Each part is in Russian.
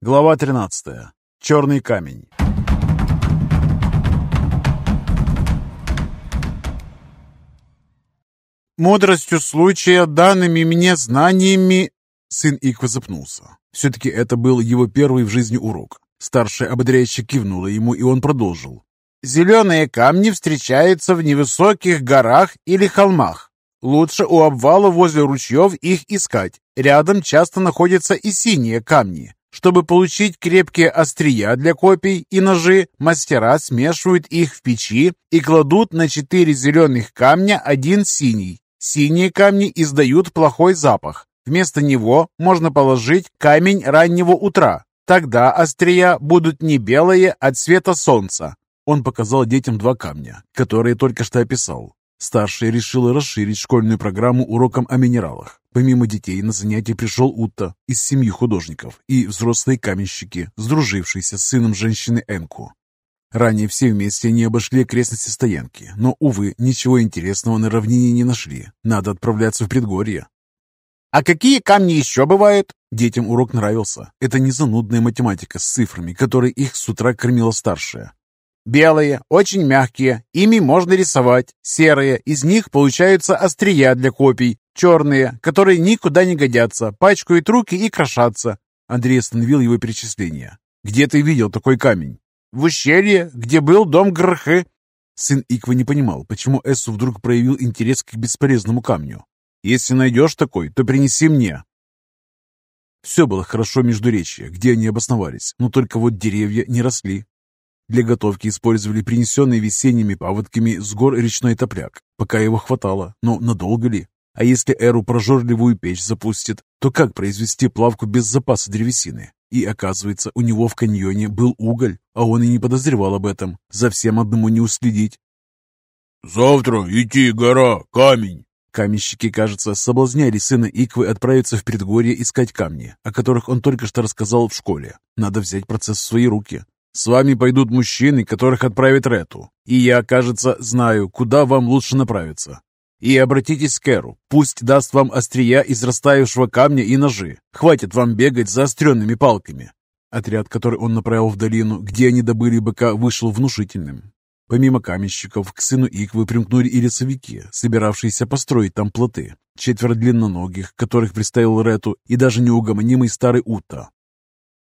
Глава 13. Черный камень. Мудростью случая, данными мне знаниями... Сын Иква запнулся. Все-таки это был его первый в жизни урок. Старшая ободряюще кивнула ему, и он продолжил. «Зеленые камни встречаются в невысоких горах или холмах. Лучше у обвала возле ручьев их искать. Рядом часто находятся и синие камни. Чтобы получить крепкие острия для копий и ножи, мастера смешивают их в печи и кладут на четыре зеленых камня один синий. Синие камни издают плохой запах. Вместо него можно положить камень раннего утра. Тогда острия будут не белые, а цвета солнца. Он показал детям два камня, которые только что описал. Старшая решила расширить школьную программу уроком о минералах. Помимо детей на занятия пришел Утта из семьи художников и взрослые каменщики, сдружившиеся с сыном женщины Энку. Ранее все вместе не обошли окрестности стоянки, но, увы, ничего интересного на равнине не нашли. Надо отправляться в предгорье. «А какие камни еще бывают?» Детям урок нравился. Это не занудная математика с цифрами, которой их с утра кормила старшая. Белые, очень мягкие, ими можно рисовать. Серые, из них получаются острия для копий. Черные, которые никуда не годятся, пачкают руки и крошатся. Андрей остановил его перечисление. «Где ты видел такой камень?» «В ущелье, где был дом Грхы». Сын Иквы не понимал, почему Эссу вдруг проявил интерес к бесполезному камню. «Если найдешь такой, то принеси мне». Все было хорошо между речи, где они обосновались, но только вот деревья не росли. Для готовки использовали принесенный весенними паводками с гор речной топляк, пока его хватало, но надолго ли? А если Эру прожорливую печь запустит, то как произвести плавку без запаса древесины? И оказывается, у него в каньоне был уголь, а он и не подозревал об этом. За всем одному не уследить. «Завтра идти гора, камень!» Каменщики, кажется, соблазняли сына Иквы отправиться в предгорье искать камни, о которых он только что рассказал в школе. Надо взять процесс в свои руки. С вами пойдут мужчины, которых отправит Рету. И я, кажется, знаю, куда вам лучше направиться. И обратитесь к Эру. Пусть даст вам острия из растаявшего камня и ножи. Хватит вам бегать за заостренными палками. Отряд, который он направил в долину, где они добыли быка, вышел внушительным. Помимо каменщиков, к сыну Иквы примкнули и лесовики, собиравшиеся построить там плоты. Четверо длинноногих, которых представил Рету, и даже неугомонимый старый Ута,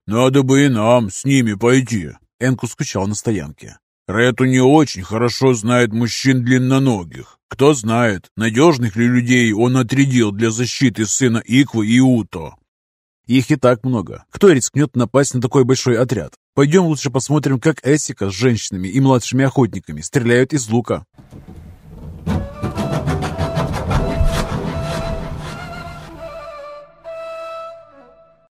«Надо бы и нам с ними пойти», — Энку скучал на стоянке. «Рету не очень хорошо знает мужчин длинноногих. Кто знает, надежных ли людей он отрядил для защиты сына Иквы и Уто». «Их и так много. Кто рискнет напасть на такой большой отряд? Пойдем лучше посмотрим, как Эсика с женщинами и младшими охотниками стреляют из лука».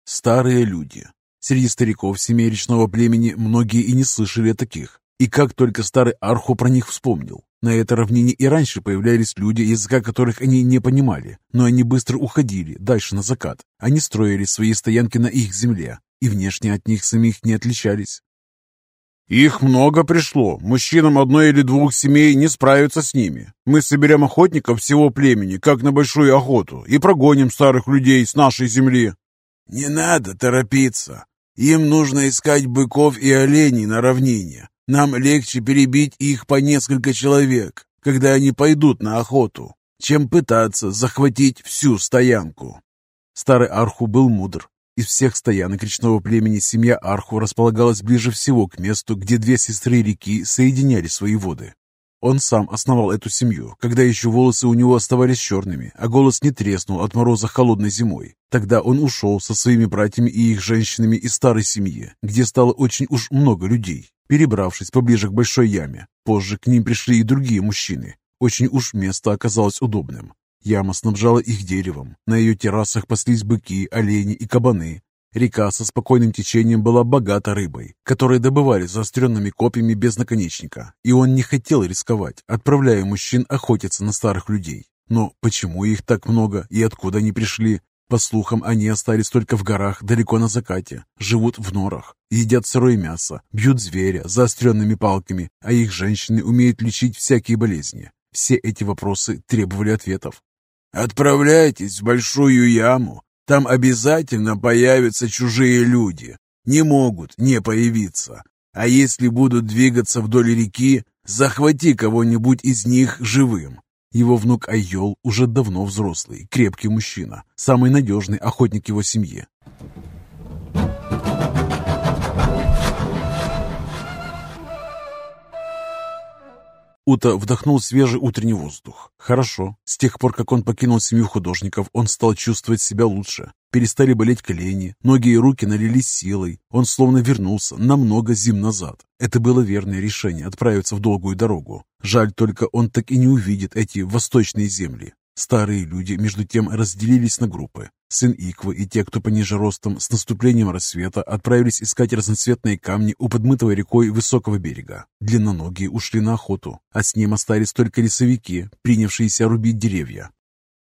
Старые люди. Среди стариков семей речного племени многие и не слышали о таких. И как только старый Арху про них вспомнил. На этой равнине и раньше появлялись люди, языка которых они не понимали, но они быстро уходили дальше на закат. Они строили свои стоянки на их земле, и внешне от них самих не отличались. «Их много пришло. Мужчинам одной или двух семей не справиться с ними. Мы соберем охотников всего племени, как на большую охоту, и прогоним старых людей с нашей земли». «Не надо торопиться. Им нужно искать быков и оленей на равнине. Нам легче перебить их по несколько человек, когда они пойдут на охоту, чем пытаться захватить всю стоянку. Старый Арху был мудр. Из всех стоянок речного племени семья Арху располагалась ближе всего к месту, где две сестры реки соединяли свои воды. Он сам основал эту семью, когда еще волосы у него оставались черными, а голос не треснул от мороза холодной зимой. Тогда он ушел со своими братьями и их женщинами из старой семьи, где стало очень уж много людей. Перебравшись поближе к большой яме, позже к ним пришли и другие мужчины. Очень уж место оказалось удобным. Яма снабжала их деревом. На ее террасах паслись быки, олени и кабаны. Река со спокойным течением была богата рыбой, которую добывали заостренными копьями без наконечника, и он не хотел рисковать, отправляя мужчин охотиться на старых людей. Но почему их так много и откуда они пришли? По слухам, они остались только в горах далеко на закате, живут в норах, едят сырое мясо, бьют зверя заостренными палками, а их женщины умеют лечить всякие болезни. Все эти вопросы требовали ответов. Отправляйтесь в большую яму. Там обязательно появятся чужие люди. Не могут не появиться. А если будут двигаться вдоль реки, захвати кого-нибудь из них живым. Его внук Айол уже давно взрослый, крепкий мужчина, самый надежный охотник его семьи. Ута вдохнул свежий утренний воздух. Хорошо. С тех пор, как он покинул семью художников, он стал чувствовать себя лучше. Перестали болеть колени, ноги и руки налились силой. Он словно вернулся на много зим назад. Это было верное решение отправиться в долгую дорогу. Жаль только, он так и не увидит эти восточные земли. Старые люди, между тем, разделились на группы. Сын Иквы и те, кто пониже ростом, с наступлением рассвета отправились искать разноцветные камни у подмытого рекой высокого берега. Длинноногие ушли на охоту, а с ним остались только лесовики, принявшиеся рубить деревья.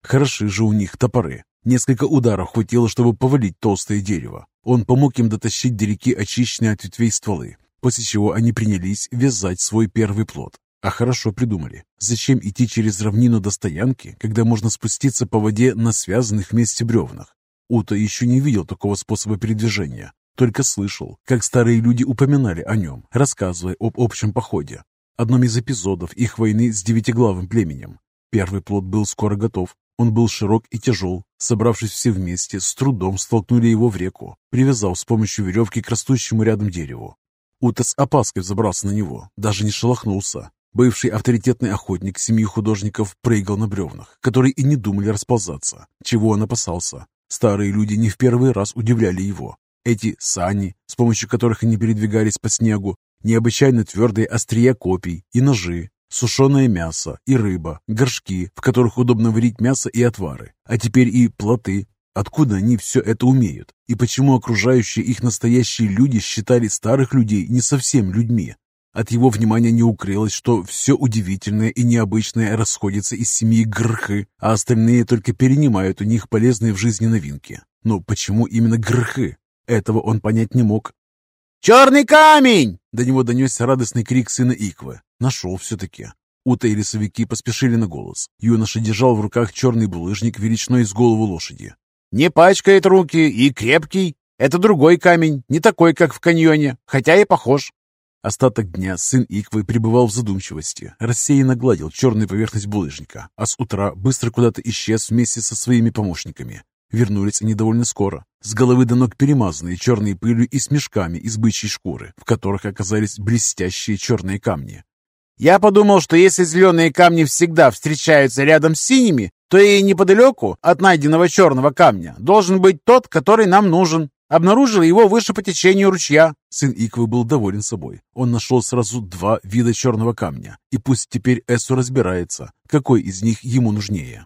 Хороши же у них топоры. Несколько ударов хватило, чтобы повалить толстое дерево. Он помог им дотащить до реки очищенные от ветвей стволы, после чего они принялись вязать свой первый плод. А хорошо придумали. Зачем идти через равнину до стоянки, когда можно спуститься по воде на связанных вместе бревнах? Ута еще не видел такого способа передвижения, только слышал, как старые люди упоминали о нем, рассказывая об общем походе. Одном из эпизодов их войны с девятиглавым племенем. Первый плод был скоро готов. Он был широк и тяжел. Собравшись все вместе, с трудом столкнули его в реку, привязав с помощью веревки к растущему рядом дереву. Ута с опаской взобрался на него, даже не шелохнулся, Бывший авторитетный охотник семьи художников прыгал на бревнах, которые и не думали расползаться. Чего он опасался? Старые люди не в первый раз удивляли его. Эти сани, с помощью которых они передвигались по снегу, необычайно твердые острия копий и ножи, сушеное мясо и рыба, горшки, в которых удобно варить мясо и отвары, а теперь и плоты. Откуда они все это умеют? И почему окружающие их настоящие люди считали старых людей не совсем людьми? От его внимания не укрылось, что все удивительное и необычное расходится из семьи Грхы, а остальные только перенимают у них полезные в жизни новинки. Но почему именно Грхы? Этого он понять не мог. «Черный камень!» До него донесся радостный крик сына Иквы. Нашел все-таки. Ута и лесовики поспешили на голос. Юноша держал в руках черный булыжник величиной с голову лошади. «Не пачкает руки и крепкий. Это другой камень, не такой, как в каньоне, хотя и похож. Остаток дня сын Иквы пребывал в задумчивости, рассеянно гладил черную поверхность булыжника, а с утра быстро куда-то исчез вместе со своими помощниками. Вернулись они довольно скоро, с головы до ног перемазанные черной пылью и с мешками из бычьей шкуры, в которых оказались блестящие черные камни. «Я подумал, что если зеленые камни всегда встречаются рядом с синими, то и неподалеку от найденного черного камня должен быть тот, который нам нужен», Обнаружил его выше по течению ручья. Сын Иквы был доволен собой. Он нашел сразу два вида черного камня. И пусть теперь Эссу разбирается, какой из них ему нужнее.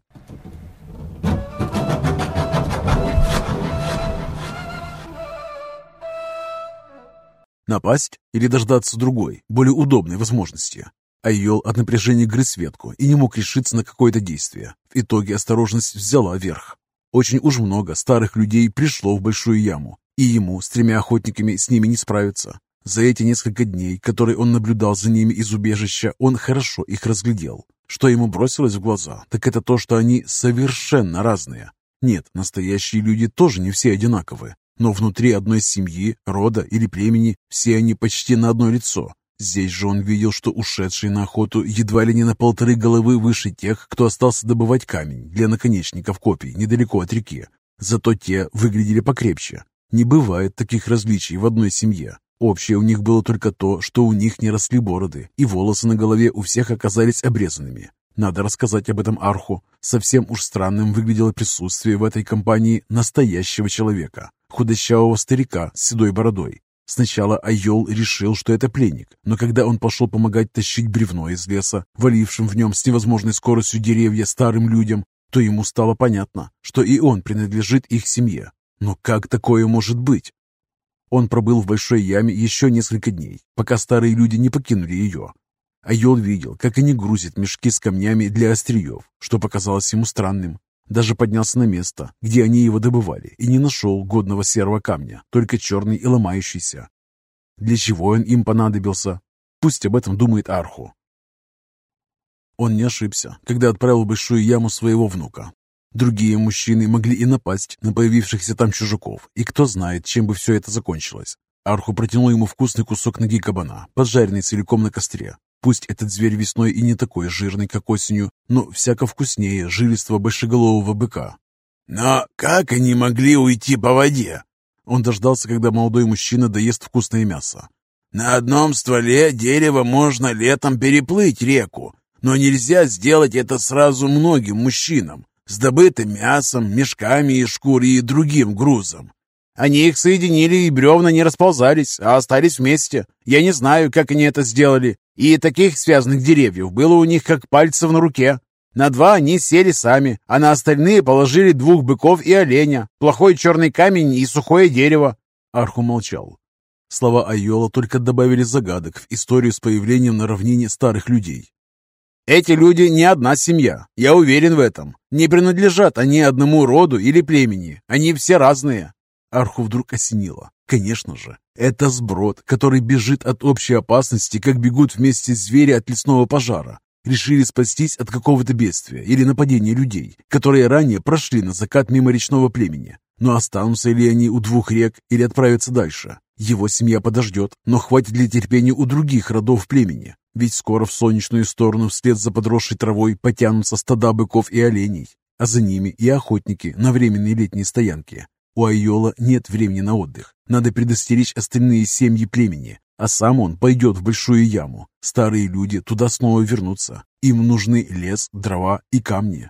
Напасть или дождаться другой, более удобной возможности? Айол от напряжения грыз ветку и не мог решиться на какое-то действие. В итоге осторожность взяла верх. Очень уж много старых людей пришло в большую яму, и ему с тремя охотниками с ними не справиться. За эти несколько дней, которые он наблюдал за ними из убежища, он хорошо их разглядел. Что ему бросилось в глаза, так это то, что они совершенно разные. Нет, настоящие люди тоже не все одинаковы, но внутри одной семьи, рода или племени все они почти на одно лицо, Здесь же он видел, что ушедшие на охоту едва ли не на полторы головы выше тех, кто остался добывать камень для наконечников копий недалеко от реки. Зато те выглядели покрепче. Не бывает таких различий в одной семье. Общее у них было только то, что у них не росли бороды, и волосы на голове у всех оказались обрезанными. Надо рассказать об этом Арху. Совсем уж странным выглядело присутствие в этой компании настоящего человека, худощавого старика с седой бородой, Сначала Айол решил, что это пленник, но когда он пошел помогать тащить бревно из леса, валившим в нем с невозможной скоростью деревья старым людям, то ему стало понятно, что и он принадлежит их семье. Но как такое может быть? Он пробыл в большой яме еще несколько дней, пока старые люди не покинули ее. Айол видел, как они грузят мешки с камнями для остриев, что показалось ему странным. Даже поднялся на место, где они его добывали, и не нашел годного серого камня, только черный и ломающийся. Для чего он им понадобился? Пусть об этом думает Арху. Он не ошибся, когда отправил большую яму своего внука. Другие мужчины могли и напасть на появившихся там чужаков, и кто знает, чем бы все это закончилось. Арху протянул ему вкусный кусок ноги кабана, поджаренный целиком на костре. Пусть этот зверь весной и не такой жирный, как осенью, но всяко вкуснее жилистого большеголового быка. «Но как они могли уйти по воде?» Он дождался, когда молодой мужчина доест вкусное мясо. «На одном стволе дерева можно летом переплыть реку, но нельзя сделать это сразу многим мужчинам с добытым мясом, мешками из шкуры и другим грузом. Они их соединили, и бревна не расползались, а остались вместе. Я не знаю, как они это сделали. И таких связанных деревьев было у них как пальцев на руке. На два они сели сами, а на остальные положили двух быков и оленя, плохой черный камень и сухое дерево. Арху молчал. Слова Айола только добавили загадок в историю с появлением на равнине старых людей. Эти люди не одна семья, я уверен в этом. Не принадлежат они одному роду или племени, они все разные. Арху вдруг осенило. Конечно же, это сброд, который бежит от общей опасности, как бегут вместе звери от лесного пожара. Решили спастись от какого-то бедствия или нападения людей, которые ранее прошли на закат мимо речного племени. Но останутся ли они у двух рек или отправятся дальше? Его семья подождет, но хватит ли терпения у других родов племени? Ведь скоро в солнечную сторону вслед за подросшей травой потянутся стада быков и оленей, а за ними и охотники на временные летние стоянки. У Айола нет времени на отдых. Надо предостеречь остальные семьи племени, а сам он пойдет в большую яму. Старые люди туда снова вернутся. Им нужны лес, дрова и камни.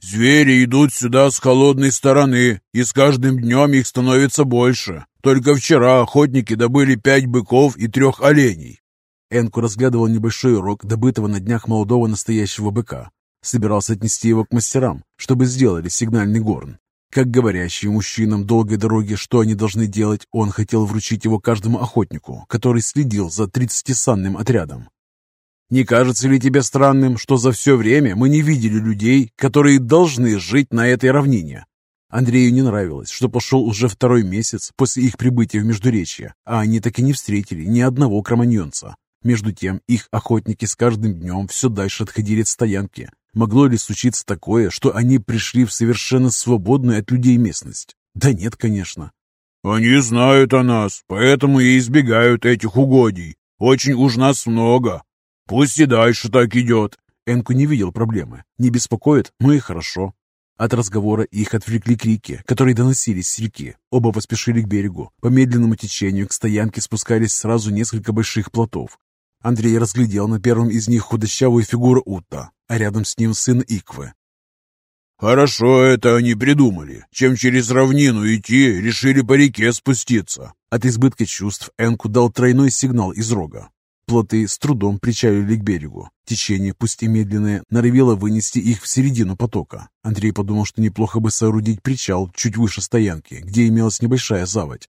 Звери идут сюда с холодной стороны, и с каждым днем их становится больше. Только вчера охотники добыли пять быков и трех оленей. Энку разглядывал небольшой урок добытого на днях молодого настоящего быка. Собирался отнести его к мастерам, чтобы сделали сигнальный горн. Как говорящий мужчинам долгой дороги, что они должны делать, он хотел вручить его каждому охотнику, который следил за тридцатисанным отрядом. Не кажется ли тебе странным, что за все время мы не видели людей, которые должны жить на этой равнине? Андрею не нравилось, что пошел уже второй месяц после их прибытия в Междуречье, а они так и не встретили ни одного кроманьонца. Между тем, их охотники с каждым днем все дальше отходили от стоянки. Могло ли случиться такое, что они пришли в совершенно свободную от людей местность? Да нет, конечно. «Они знают о нас, поэтому и избегают этих угодий. Очень уж нас много, Пусть и дальше так идет. Энку не видел проблемы. Не беспокоит, ну и хорошо. От разговора их отвлекли крики, которые доносились с реки. Оба поспешили к берегу. По медленному течению к стоянке спускались сразу несколько больших плотов. Андрей разглядел на первом из них худощавую фигуру Утта, а рядом с ним сын Иквы. «Хорошо это они придумали. Чем через равнину идти, решили по реке спуститься». От избытка чувств Энку дал тройной сигнал из рога. Плоты с трудом причалили к берегу. Течение, пусть и медленное, норовило вынести их в середину потока. Андрей подумал, что неплохо бы соорудить причал чуть выше стоянки, где имелась небольшая заводь.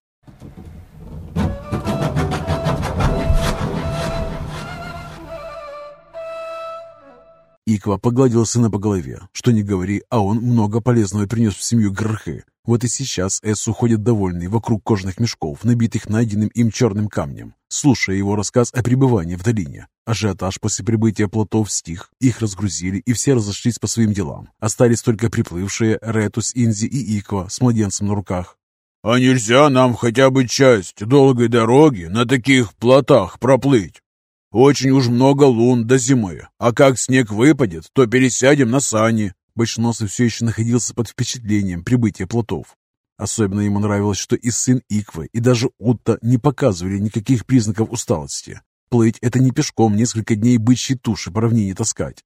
Иква погладил сына по голове. Что не говори, а он много полезного принес в семью Грхы. Вот и сейчас Эссу ходит довольный вокруг кожных мешков, набитых найденным им черным камнем, слушая его рассказ о пребывании в долине. Ажиотаж после прибытия плотов стих, их разгрузили, и все разошлись по своим делам. Остались только приплывшие Ретус, Инзи и Иква с младенцем на руках. «А нельзя нам хотя бы часть долгой дороги на таких плотах проплыть? Очень уж много лун до зимы, а как снег выпадет, то пересядем на сани, Большеносый все еще находился под впечатлением прибытия плотов. Особенно ему нравилось, что и сын Иквы, и даже Утта не показывали никаких признаков усталости. Плыть — это не пешком несколько дней бычьей туши по равнине таскать.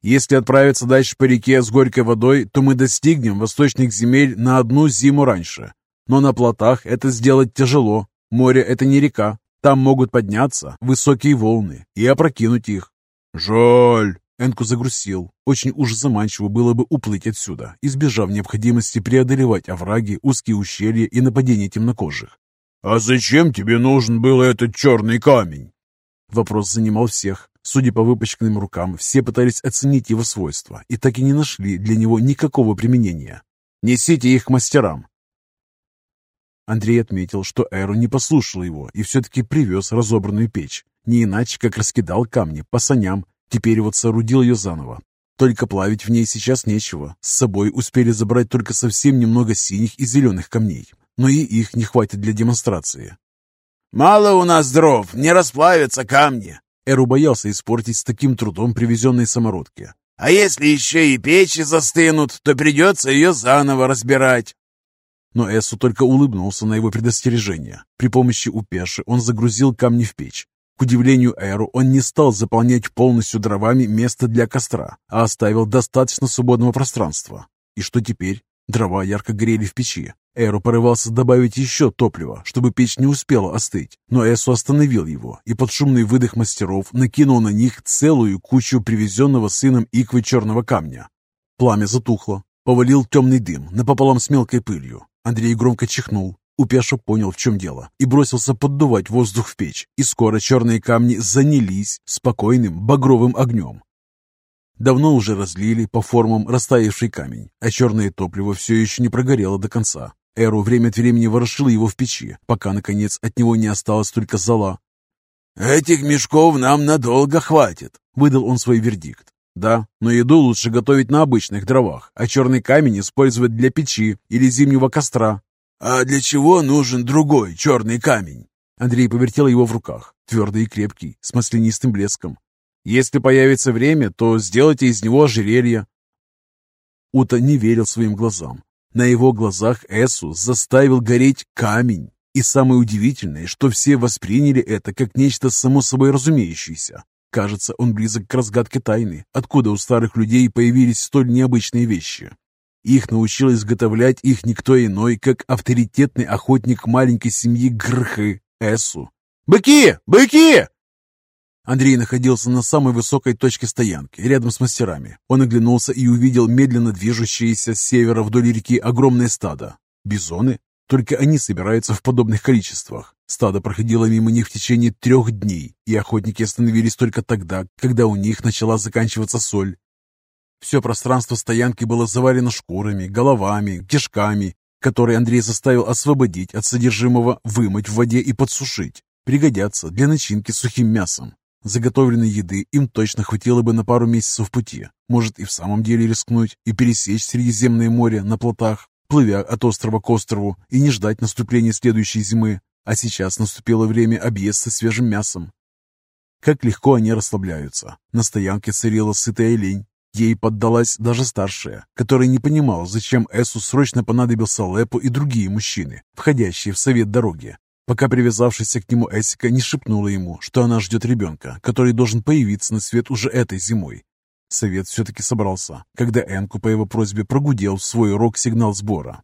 Если отправиться дальше по реке с горькой водой, то мы достигнем восточных земель на одну зиму раньше. Но на плотах это сделать тяжело. Море — это не река. Там могут подняться высокие волны и опрокинуть их. «Жаль!» Энку загрустил. Очень уж заманчиво было бы уплыть отсюда, избежав необходимости преодолевать овраги, узкие ущелья и нападения темнокожих. «А зачем тебе нужен был этот черный камень?» Вопрос занимал всех. Судя по выпачканным рукам, все пытались оценить его свойства и так и не нашли для него никакого применения. «Несите их к мастерам!» Андрей отметил, что Эру не послушал его и все-таки привез разобранную печь. Не иначе, как раскидал камни по саням. Теперь вот соорудил ее заново. Только плавить в ней сейчас нечего. С собой успели забрать только совсем немного синих и зеленых камней. Но и их не хватит для демонстрации. «Мало у нас дров, не расплавятся камни!» Эру боялся испортить с таким трудом привезенные самородки. «А если еще и печи застынут, то придется ее заново разбирать!» Но Эсу только улыбнулся на его предостережение. При помощи упеши он загрузил камни в печь. К удивлению Эру, он не стал заполнять полностью дровами место для костра, а оставил достаточно свободного пространства. И что теперь? Дрова ярко горели в печи. Эру порывался добавить еще топлива, чтобы печь не успела остыть, но Эсу остановил его и под шумный выдох мастеров накинул на них целую кучу привезенного сыном иквы черного камня. Пламя затухло, повалил темный дым напополам с мелкой пылью. Андрей громко чихнул. Упеша понял, в чем дело, и бросился поддувать воздух в печь, и скоро черные камни занялись спокойным багровым огнем. Давно уже разлили по формам растаявший камень, а черное топливо все еще не прогорело до конца. Эру время от времени ворошил его в печи, пока, наконец, от него не осталось только зола. «Этих мешков нам надолго хватит», — выдал он свой вердикт. «Да, но еду лучше готовить на обычных дровах, а черный камень использовать для печи или зимнего костра». «А для чего нужен другой черный камень?» Андрей повертел его в руках, твердый и крепкий, с маслянистым блеском. «Если появится время, то сделайте из него ожерелье». Ута не верил своим глазам. На его глазах Эсу заставил гореть камень. И самое удивительное, что все восприняли это как нечто само собой разумеющееся. Кажется, он близок к разгадке тайны, откуда у старых людей появились столь необычные вещи. Их научил изготовлять их никто иной, как авторитетный охотник маленькой семьи Грхы, Эсу. «Быки! Быки!» Андрей находился на самой высокой точке стоянки, рядом с мастерами. Он оглянулся и увидел медленно движущееся с севера вдоль реки огромное стадо. Бизоны? Только они собираются в подобных количествах. Стадо проходило мимо них в течение трех дней, и охотники остановились только тогда, когда у них начала заканчиваться соль. Все пространство стоянки было завалено шкурами, головами, кишками, которые Андрей заставил освободить от содержимого, вымыть в воде и подсушить. Пригодятся для начинки сухим мясом. Заготовленной еды им точно хватило бы на пару месяцев пути. Может и в самом деле рискнуть и пересечь Средиземное море на плотах, плывя от острова к острову и не ждать наступления следующей зимы. А сейчас наступило время объесться свежим мясом. Как легко они расслабляются. На стоянке царила сытая лень. Ей поддалась даже старшая, которая не понимала, зачем Эсу срочно понадобился Лепу и другие мужчины, входящие в совет дороги пока привязавшаяся к нему Эсика не шепнула ему, что она ждет ребенка, который должен появиться на свет уже этой зимой. Совет все-таки собрался, когда Энку по его просьбе прогудел в свой урок сигнал сбора.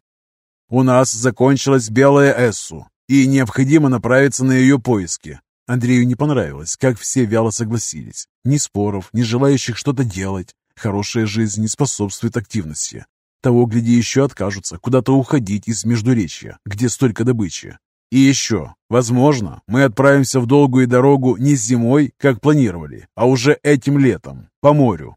«У нас закончилась белая Эссу, и необходимо направиться на ее поиски». Андрею не понравилось, как все вяло согласились. Ни споров, ни желающих что-то делать. Хорошая жизнь не способствует активности. Того, гляди, еще откажутся куда-то уходить из Междуречья, где столько добычи. И еще, возможно, мы отправимся в долгую дорогу не зимой, как планировали, а уже этим летом, по морю.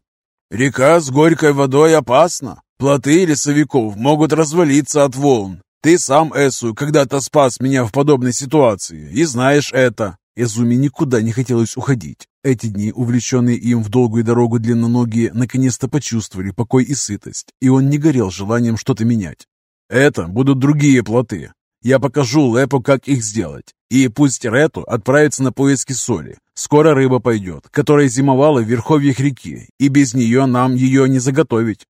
Река с горькой водой опасна. Плоты лесовиков могут развалиться от волн. Ты сам, Эсу, когда-то спас меня в подобной ситуации, и знаешь это. Изуми никуда не хотелось уходить. Эти дни, увлеченные им в долгую дорогу длинноногие, наконец-то почувствовали покой и сытость, и он не горел желанием что-то менять. Это будут другие плоты, я покажу Лепу, как их сделать. И пусть Рету отправится на поиски соли. Скоро рыба пойдет, которая зимовала в верховьях реки, и без нее нам ее не заготовить.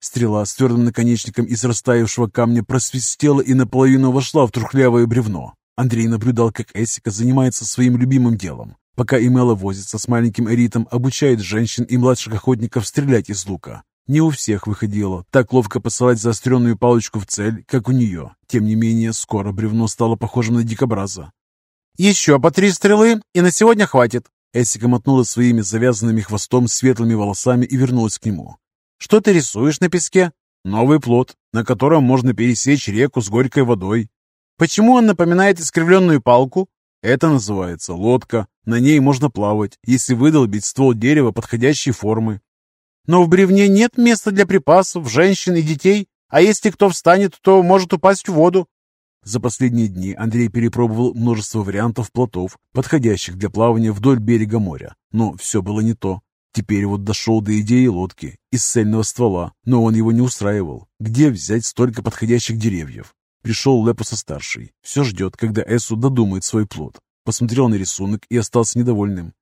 Стрела с твердым наконечником из растаявшего камня просвистела и наполовину вошла в трухлявое бревно. Андрей наблюдал, как Эсика занимается своим любимым делом. Пока Имела возится с маленьким Эритом, обучает женщин и младших охотников стрелять из лука. Не у всех выходило так ловко посылать заостренную палочку в цель, как у нее. Тем не менее, скоро бревно стало похожим на дикобраза. «Еще по три стрелы, и на сегодня хватит!» Эсика мотнула своими завязанными хвостом светлыми волосами и вернулась к нему. «Что ты рисуешь на песке?» «Новый плод, на котором можно пересечь реку с горькой водой». «Почему он напоминает искривленную палку?» Это называется лодка. На ней можно плавать, если выдолбить ствол дерева подходящей формы. Но в бревне нет места для припасов, женщин и детей. А если кто встанет, то может упасть в воду. За последние дни Андрей перепробовал множество вариантов плотов, подходящих для плавания вдоль берега моря. Но все было не то. Теперь вот дошел до идеи лодки из цельного ствола, но он его не устраивал. Где взять столько подходящих деревьев? Пришел Лепуса-старший. Все ждет, когда Эсу додумает свой плод. Посмотрел на рисунок и остался недовольным.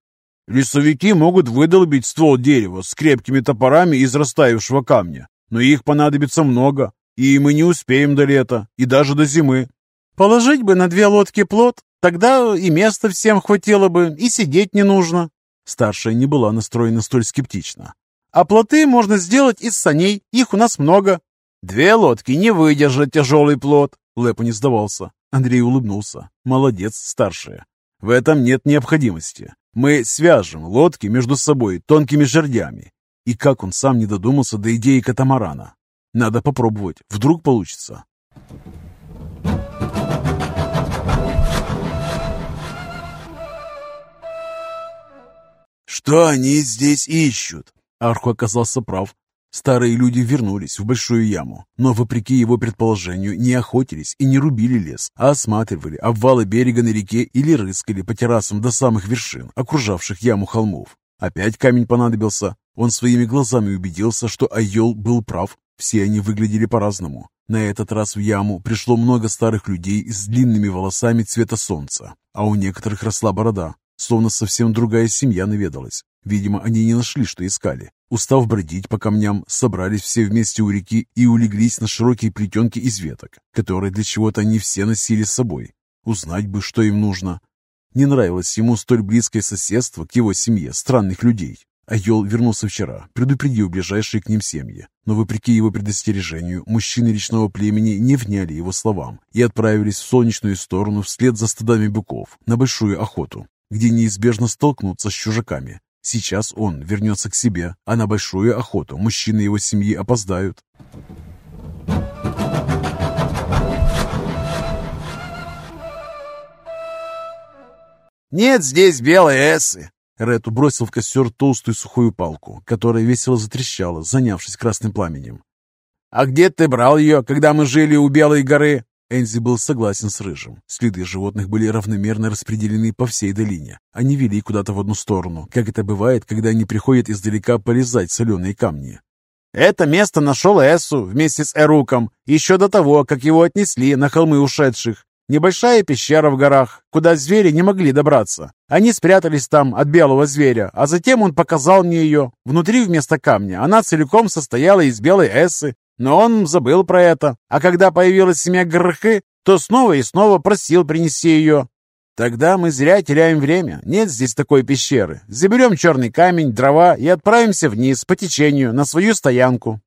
Лесовики могут выдолбить ствол дерева с крепкими топорами из растаявшего камня, но их понадобится много, и мы не успеем до лета, и даже до зимы. Положить бы на две лодки плод, тогда и места всем хватило бы, и сидеть не нужно. Старшая не была настроена столь скептично. А плоты можно сделать из саней, их у нас много. Две лодки не выдержат тяжелый плод. Лепу не сдавался. Андрей улыбнулся. Молодец, старшая. В этом нет необходимости. Мы свяжем лодки между собой тонкими жердями. И как он сам не додумался до идеи катамарана. Надо попробовать, вдруг получится. «Что они здесь ищут?» Арху оказался прав. Старые люди вернулись в большую яму, но, вопреки его предположению, не охотились и не рубили лес, а осматривали обвалы берега на реке или рыскали по террасам до самых вершин, окружавших яму холмов. Опять камень понадобился. Он своими глазами убедился, что Айол был прав. Все они выглядели по-разному. На этот раз в яму пришло много старых людей с длинными волосами цвета солнца, а у некоторых росла борода, словно совсем другая семья наведалась. Видимо, они не нашли, что искали. Устав бродить по камням, собрались все вместе у реки и улеглись на широкие плетенки из веток, которые для чего-то не все носили с собой. Узнать бы, что им нужно. Не нравилось ему столь близкое соседство к его семье странных людей. Айол вернулся вчера, предупредив ближайшие к ним семьи. Но вопреки его предостережению, мужчины речного племени не вняли его словам и отправились в солнечную сторону вслед за стадами быков на большую охоту, где неизбежно столкнутся с чужаками. Сейчас он вернется к себе, а на большую охоту мужчины его семьи опоздают. «Нет здесь белой эсы!» Рету бросил в костер толстую сухую палку, которая весело затрещала, занявшись красным пламенем. «А где ты брал ее, когда мы жили у Белой горы?» Энзи был согласен с Рыжим. Следы животных были равномерно распределены по всей долине. Они вели куда-то в одну сторону, как это бывает, когда они приходят издалека полезать соленые камни. «Это место нашел Эссу вместе с Эруком, еще до того, как его отнесли на холмы ушедших. Небольшая пещера в горах, куда звери не могли добраться. Они спрятались там от белого зверя, а затем он показал мне ее. Внутри вместо камня она целиком состояла из белой эссы, но он забыл про это. А когда появилась семья Грхы, то снова и снова просил принести ее. Тогда мы зря теряем время. Нет здесь такой пещеры. Заберем черный камень, дрова и отправимся вниз по течению на свою стоянку.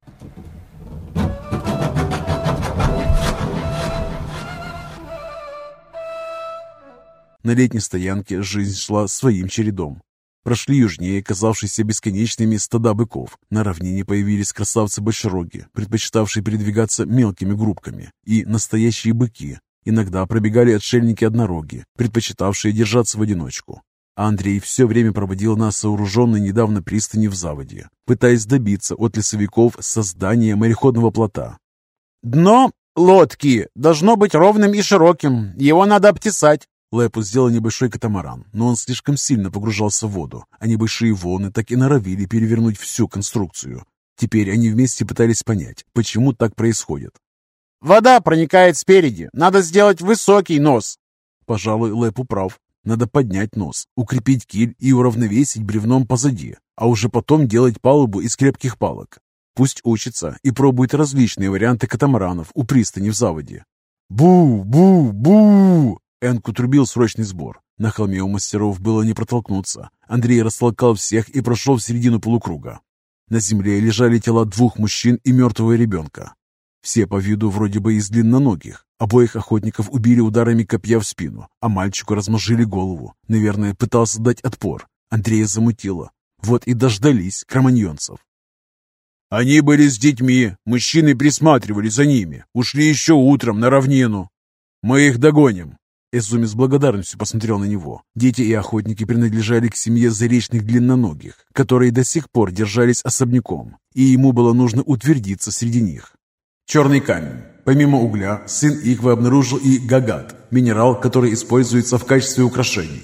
На летней стоянке жизнь шла своим чередом. Прошли южнее, казавшиеся бесконечными стада быков. На равнине появились красавцы-большероги, предпочитавшие передвигаться мелкими группками, и настоящие быки. Иногда пробегали отшельники-однороги, предпочитавшие держаться в одиночку. Андрей все время проводил на сооруженной недавно пристани в Заводе, пытаясь добиться от лесовиков создания мореходного плота. «Дно лодки должно быть ровным и широким, его надо обтесать», Лепус сделал небольшой катамаран, но он слишком сильно погружался в воду, а небольшие волны так и норовили перевернуть всю конструкцию. Теперь они вместе пытались понять, почему так происходит. «Вода проникает спереди, надо сделать высокий нос!» Пожалуй, Лепу прав. Надо поднять нос, укрепить киль и уравновесить бревном позади, а уже потом делать палубу из крепких палок. Пусть учится и пробует различные варианты катамаранов у пристани в заводе. «Бу! Бу! Бу!» Энку трубил срочный сбор. На холме у мастеров было не протолкнуться. Андрей растолкал всех и прошел в середину полукруга. На земле лежали тела двух мужчин и мертвого ребенка. Все по виду вроде бы из длинноногих. Обоих охотников убили ударами копья в спину, а мальчику размозжили голову. Наверное, пытался дать отпор. Андрея замутило. Вот и дождались кроманьонцев. «Они были с детьми, мужчины присматривали за ними, ушли еще утром на равнину. Мы их догоним». Эзуми с благодарностью посмотрел на него. Дети и охотники принадлежали к семье заречных длинноногих, которые до сих пор держались особняком, и ему было нужно утвердиться среди них. Черный камень. Помимо угля, сын Иквы обнаружил и гагат – минерал, который используется в качестве украшений.